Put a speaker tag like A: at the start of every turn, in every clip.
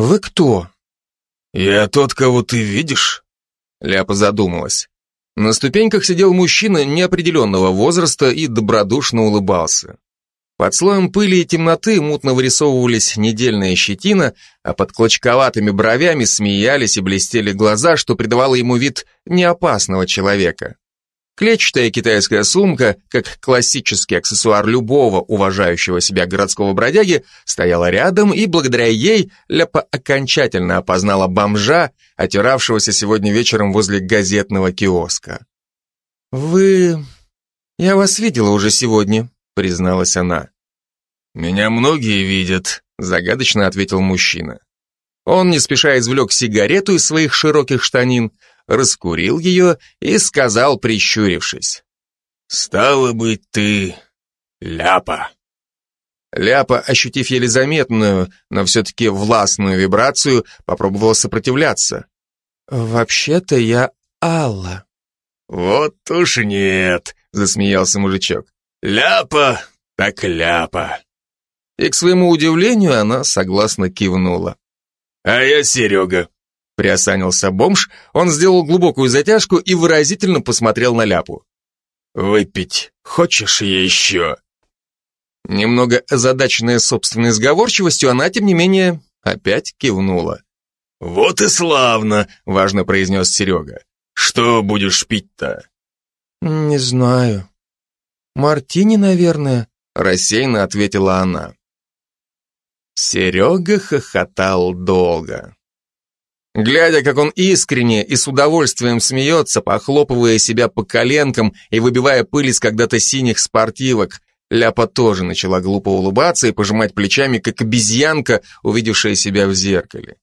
A: «Вы кто?»
B: «Я тот, кого ты видишь?»
A: Ляпа задумалась. На ступеньках сидел мужчина неопределенного возраста и добродушно улыбался. Под слоем пыли и темноты мутно вырисовывались недельная щетина, а под клочковатыми бровями смеялись и блестели глаза, что придавало ему вид неопасного человека. Клетчатая китайская сумка, как классический аксессуар любого уважающего себя городского бродяги, стояла рядом, и благодаря ей Ляпа окончательно опознала бомжа, отиравшегося сегодня вечером возле газетного киоска. «Вы... я вас видела уже сегодня», — призналась она.
B: «Меня многие видят», — загадочно ответил мужчина.
A: Он не спеша извлек сигарету из своих широких штанин, раскурил ее и сказал, прищурившись.
B: «Стало быть, ты ляпа».
A: Ляпа, ощутив еле заметную, но все-таки властную вибрацию, попробовала сопротивляться. «Вообще-то я Алла».
B: «Вот уж нет», — засмеялся мужичок. «Ляпа, так ляпа».
A: И к своему удивлению она согласно кивнула.
B: «А я Серега»,
A: Приосанился бомж, он сделал глубокую затяжку и выразительно посмотрел на ляпу.
B: «Выпить хочешь еще?»
A: Немного озадаченная собственной сговорчивостью, она, тем не менее, опять кивнула.
B: «Вот и славно!» — важно произнес Серега. «Что будешь пить-то?»
A: «Не знаю. Мартини, наверное», — рассеянно ответила она. Серега хохотал долго. Глядя, как он искренне и с удовольствием смеется, похлопывая себя по коленкам и выбивая пыль из когда-то синих спортивок, Ляпа тоже начала глупо улыбаться и пожимать плечами, как обезьянка, увидевшая себя в зеркале.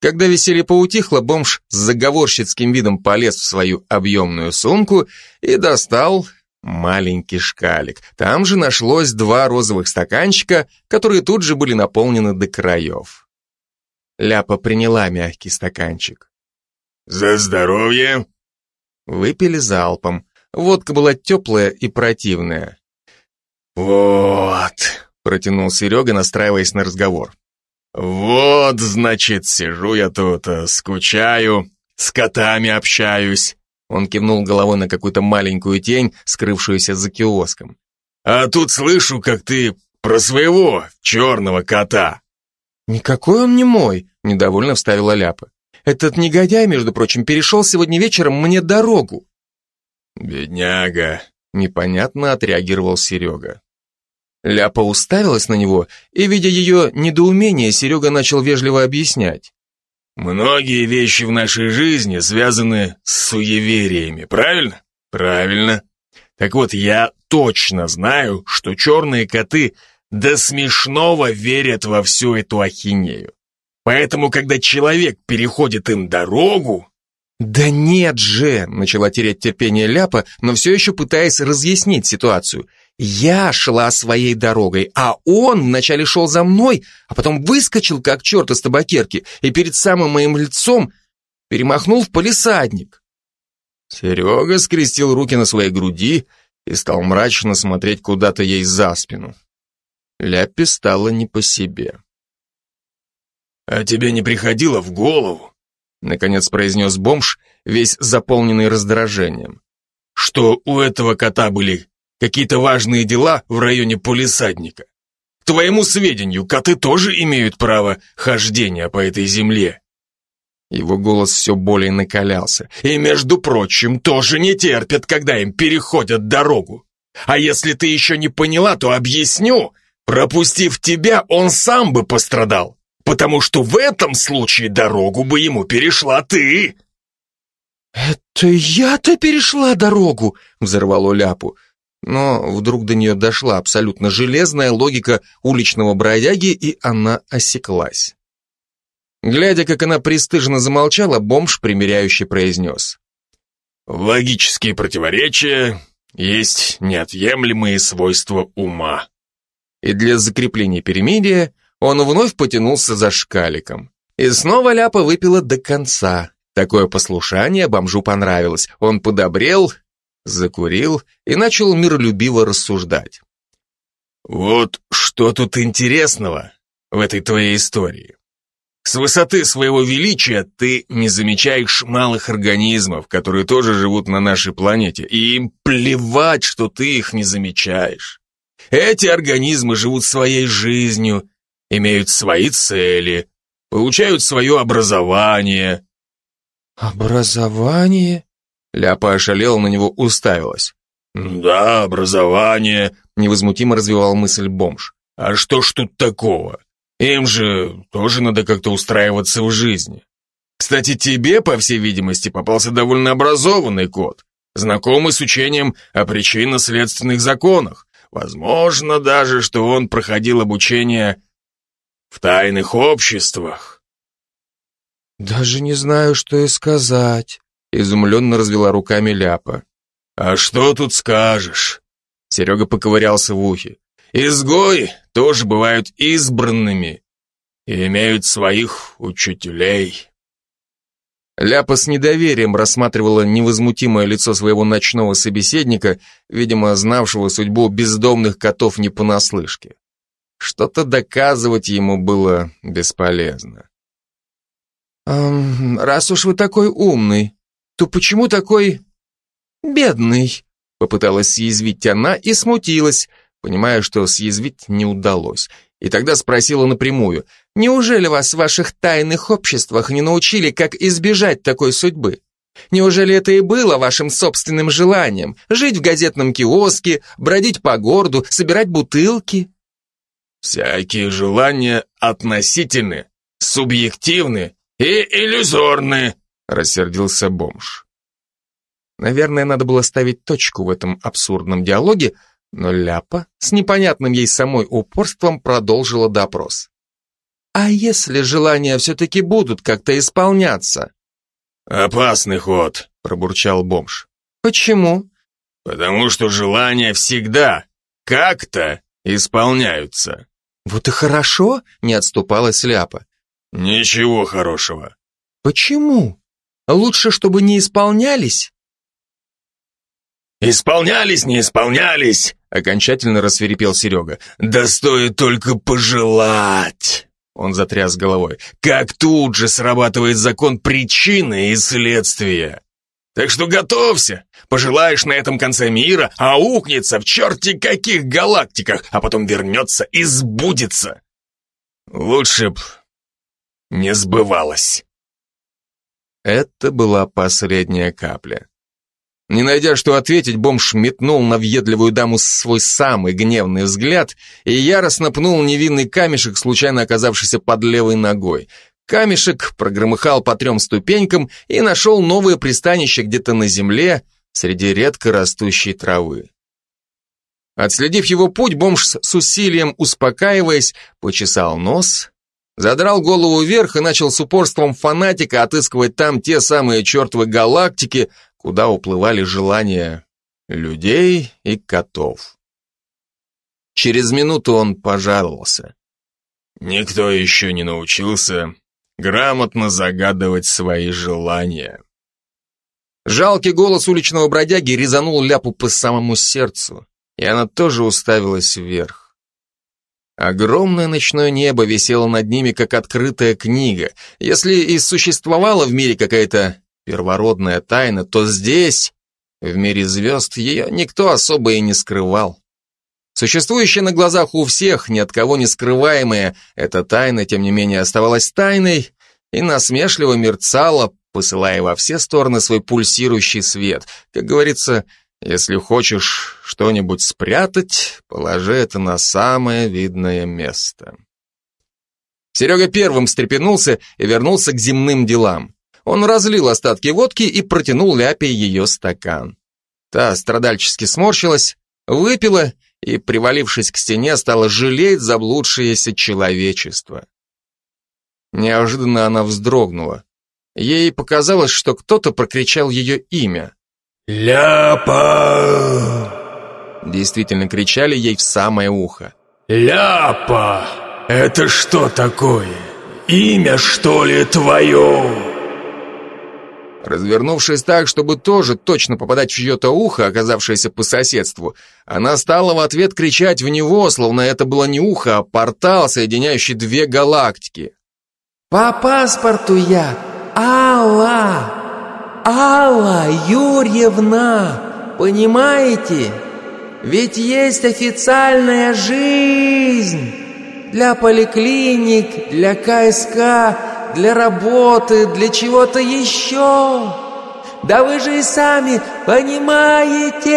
A: Когда веселье поутихло, бомж с заговорщицким видом полез в свою объемную сумку и достал маленький шкалик. Там же нашлось два розовых стаканчика, которые тут же были наполнены до краев. Ляпа приняла мягкий стаканчик.
B: «За здоровье!»
A: Выпили залпом. Водка была теплая и противная.
B: «Вот», — протянул Серега, настраиваясь на разговор. «Вот, значит, сижу я тут, э, скучаю, с котами общаюсь».
A: Он кивнул головой на какую-то маленькую тень, скрывшуюся за киоском.
B: «А тут слышу, как ты про своего черного кота».
A: «Никакой он не мой», — недовольно вставила Ляпа. «Этот негодяй, между прочим, перешел сегодня вечером мне дорогу».
B: «Бедняга», —
A: непонятно отреагировал Серега. Ляпа уставилась на него, и, видя ее недоумение, Серега начал вежливо объяснять.
B: «Многие вещи в нашей жизни связаны с суевериями, правильно?» «Правильно. Так вот, я точно знаю, что черные коты до смешного верят во всю эту ахинею. Поэтому, когда человек переходит им дорогу...
A: «Да нет же!» — начала терять терпение Ляпа, но все еще пытаясь разъяснить ситуацию. «Я шла своей дорогой, а он вначале шел за мной, а потом выскочил, как черт из табакерки, и перед самым моим лицом перемахнул в полисадник». Серега скрестил руки на своей груди и стал мрачно смотреть куда-то ей за спину. Ляпе стало не по себе.
B: «А тебе не приходило в голову?»
A: Наконец произнес бомж, весь заполненный раздражением.
B: «Что у этого кота были какие-то важные дела в районе полисадника? К твоему сведению, коты тоже имеют право хождения по этой земле?»
A: Его голос все более накалялся.
B: «И, между прочим, тоже не терпят, когда им переходят дорогу. А если ты еще не поняла, то объясню. Пропустив тебя, он сам бы пострадал, потому что в этом случае дорогу бы ему перешла ты.
A: «Это я-то перешла дорогу!» — взорвало ляпу. Но вдруг до нее дошла абсолютно железная логика уличного бродяги, и она осеклась. Глядя, как она пристыженно замолчала, бомж примиряюще произнес.
B: «Логические противоречия есть неотъемлемые свойства ума
A: и для закрепления перемирия он вновь потянулся за шкаликом. И снова Ляпа выпила до конца. Такое послушание бомжу понравилось. Он подобрел, закурил и начал миролюбиво рассуждать.
B: «Вот что тут интересного в этой твоей истории. С высоты своего величия ты не замечаешь малых организмов, которые тоже живут на нашей планете, и им плевать, что ты их не замечаешь. Эти организмы живут своей жизнью, имеют свои цели, получают свое образование.
A: Образование? Ляпа ошалела на него уставилась.
B: Да, образование,
A: невозмутимо развивал мысль бомж.
B: А что ж тут такого? Им же тоже надо как-то устраиваться в жизни. Кстати, тебе, по всей видимости, попался довольно образованный кот, знакомый с учением о причинно-следственных законах. Возможно даже, что он проходил обучение в тайных обществах.
A: Даже не знаю, что и сказать, изумленно развела руками Ляпа.
B: А что тут скажешь?
A: Серега поковырялся в ухе.
B: Изгои тоже бывают избранными и имеют своих учителей.
A: Ляпа с недоверием рассматривала невозмутимое лицо своего ночного собеседника, видимо, знавшего судьбу бездомных котов не понаслышке. Что-то доказывать ему было бесполезно. «Эм, «Раз уж вы такой умный, то почему такой бедный?» Попыталась съязвить она и смутилась, понимая, что съязвить не удалось. И тогда спросила напрямую, «Неужели вас в ваших тайных обществах не научили, как избежать такой судьбы? Неужели это и было вашим собственным желанием? Жить в газетном киоске, бродить по городу, собирать бутылки?»
B: «Всякие желания относительны, субъективны и иллюзорны», рассердился бомж.
A: Наверное, надо было ставить точку в этом абсурдном диалоге, но Ляпа с непонятным ей самой упорством продолжила допрос. «А если желания все-таки будут как-то исполняться?»
B: «Опасный ход», — пробурчал бомж.
A: «Почему?»
B: «Потому что желания всегда как-то исполняются».
A: «Вот и хорошо», — не отступалась Ляпа.
B: «Ничего хорошего».
A: «Почему? Лучше, чтобы не исполнялись?»
B: «Исполнялись, не исполнялись!» Окончательно рассверепел Серега. «Да стоит только пожелать!» Он затряс головой. «Как тут же срабатывает закон причины и следствия!» Так что готовься. Пожелаешь на этом конце мира, а в черти каких галактиках, а потом вернется и сбудется. Лучше б не сбывалось.
A: Это была последняя капля. Не найдя что ответить, бомж метнул на въедливую даму свой самый гневный взгляд и яростно пнул невинный камешек, случайно оказавшийся под левой ногой. Камешек прогромыхал по трем ступенькам и нашел новое пристанище где-то на земле среди редко растущей травы. Отследив его путь, бомж с усилием успокаиваясь, почесал нос, задрал голову вверх и начал с упорством фанатика отыскивать там те самые чертовы галактики, куда уплывали желания людей и котов. Через минуту он пожаловался.
B: Никто еще не научился грамотно загадывать свои желания.
A: Жалкий голос уличного бродяги резанул ляпу по самому сердцу, и она тоже уставилась вверх. Огромное ночное небо висело над ними, как открытая книга. Если и существовала в мире какая-то первородная тайна, то здесь, в мире звезд, ее никто особо и не скрывал. Существующая на глазах у всех, ни от кого не скрываемая, эта тайна, тем не менее, оставалась тайной и насмешливо мерцала, посылая во все стороны свой пульсирующий свет. Как говорится, если хочешь что-нибудь спрятать, положи это на самое видное место. Серега первым встрепенулся и вернулся к земным делам. Он разлил остатки водки и протянул Ляпе ее стакан. Та страдальчески сморщилась, выпила и, привалившись к стене, стала жалеть заблудшееся человечество. Неожиданно она вздрогнула. Ей показалось, что кто-то прокричал ее имя.
B: «Ляпа!»
A: Действительно кричали ей в самое ухо.
B: «Ляпа! Это что такое? Имя, что ли, твое?»
A: Развернувшись так, чтобы тоже точно попадать в чье-то ухо, оказавшееся по соседству, она стала в ответ кричать в него, словно это было не ухо, а портал, соединяющий две галактики.
C: По паспорту я Алла, Алла Юрьевна, понимаете? Ведь есть официальная жизнь для поликлиник, для КСК, для работы, для чего-то еще. Да вы же и сами понимаете!»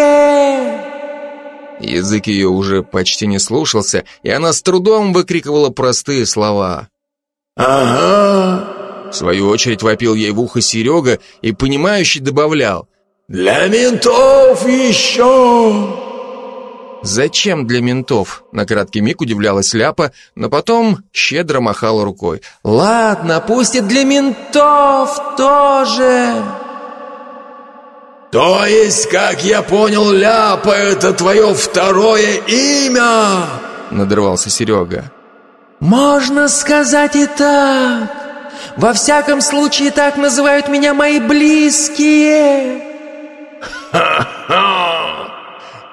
A: Язык ее уже почти не слушался, и она с трудом выкрикивала простые слова.
B: «Ага!»
A: В свою очередь вопил ей в ухо Серега и, понимающий, добавлял.
B: «Для ментов еще!»
A: «Зачем для ментов?» На краткий миг удивлялась Ляпа, но потом щедро махала рукой.
C: «Ладно, пусть и для ментов тоже!»
B: «То есть, как я понял, Ляпа — это твое второе имя?» Надрывался Серега.
C: «Можно сказать и так. Во всяком случае, так называют меня мои близкие».
B: «Ха-ха!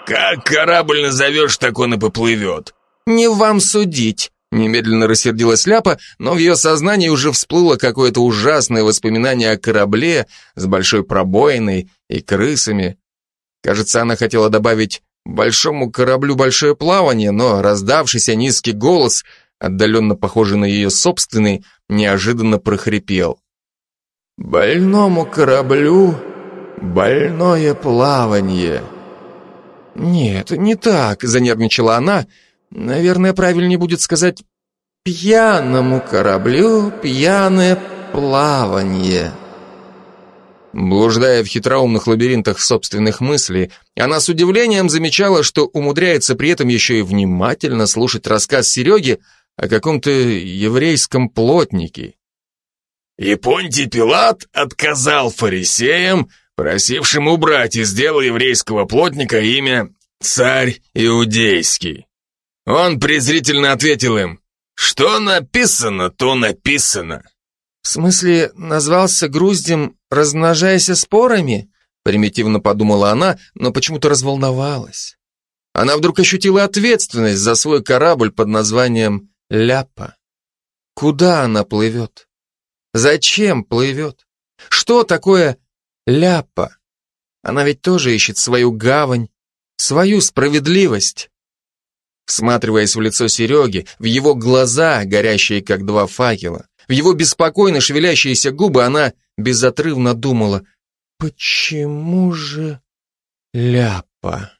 B: Как корабль назовешь, так он и поплывет».
A: «Не вам судить». Немедленно рассердилась Ляпа, но в ее сознании уже всплыло какое-то ужасное воспоминание о корабле с большой пробоиной и крысами. Кажется, она хотела добавить «большому кораблю большое плавание», но раздавшийся низкий голос, отдаленно похожий на ее собственный, неожиданно прохрипел.
C: «Больному кораблю больное плавание».
A: «Нет, не так», — занервничала она, — Наверное, правильнее будет сказать
C: «пьяному кораблю пьяное плавание».
A: Блуждая в хитроумных лабиринтах собственных мыслей, она с удивлением замечала, что умудряется при этом еще и внимательно слушать рассказ Сереги о каком-то еврейском плотнике.
B: И Понтий Пилат отказал фарисеям, просившим убрать из дела еврейского плотника имя «Царь Иудейский». Он презрительно ответил им, «Что написано, то написано».
A: «В смысле, назвался груздем, размножаясь спорами?» Примитивно подумала она, но почему-то разволновалась. Она вдруг ощутила ответственность за свой корабль под названием «Ляпа». Куда она плывет? Зачем плывет? Что такое ляпа? Она ведь тоже ищет свою гавань, свою справедливость. Всматриваясь в лицо Сереги, в его глаза, горящие как два факела, в его беспокойно шевелящиеся губы, она безотрывно думала, «Почему же ляпа?»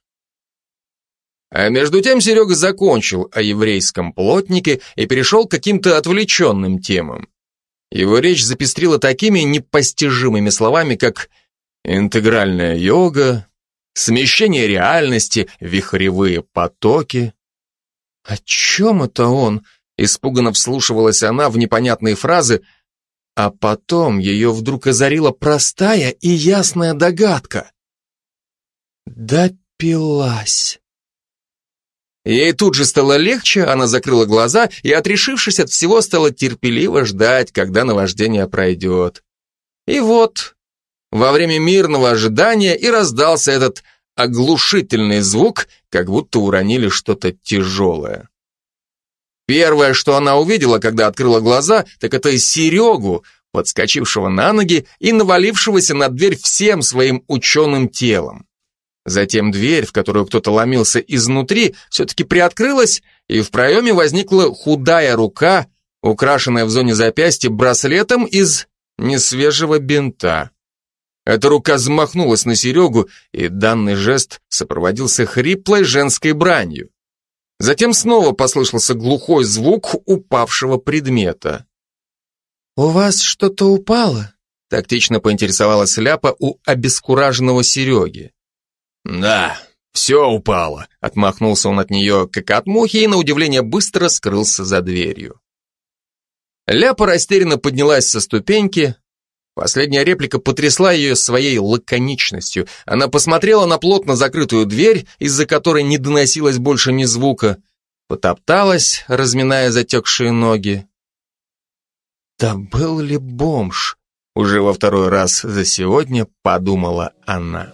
A: А между тем Серега закончил о еврейском плотнике и перешел к каким-то отвлеченным темам. Его речь запестрила такими непостижимыми словами, как интегральная йога, смещение реальности, вихревые потоки. «О чем это он?» Испуганно вслушивалась она в непонятные фразы, а потом ее вдруг озарила простая и ясная догадка. «Допилась». Ей тут же стало легче, она закрыла глаза и, отрешившись от всего, стала терпеливо ждать, когда наваждение пройдет. И вот, во время мирного ожидания и раздался этот оглушительный звук, как будто уронили что-то тяжелое. Первое, что она увидела, когда открыла глаза, так это Серегу, подскочившего на ноги и навалившегося на дверь всем своим ученым телом. Затем дверь, в которую кто-то ломился изнутри, все-таки приоткрылась, и в проеме возникла худая рука, украшенная в зоне запястья браслетом из несвежего бинта. Эта рука замахнулась на Серегу, и данный жест сопроводился хриплой женской бранью. Затем снова послышался глухой звук упавшего предмета. «У вас что-то упало?» Тактично поинтересовалась Ляпа у обескураженного Сереги.
B: «Да, все упало», — отмахнулся он от нее, как от мухи, и на удивление быстро скрылся за дверью.
A: Ляпа растерянно поднялась со ступеньки, Последняя реплика потрясла ее своей лаконичностью. Она посмотрела на плотно закрытую дверь, из-за которой не доносилось больше ни звука, потопталась, разминая затекшие ноги. «Да был ли бомж?» Уже во второй раз за сегодня подумала она.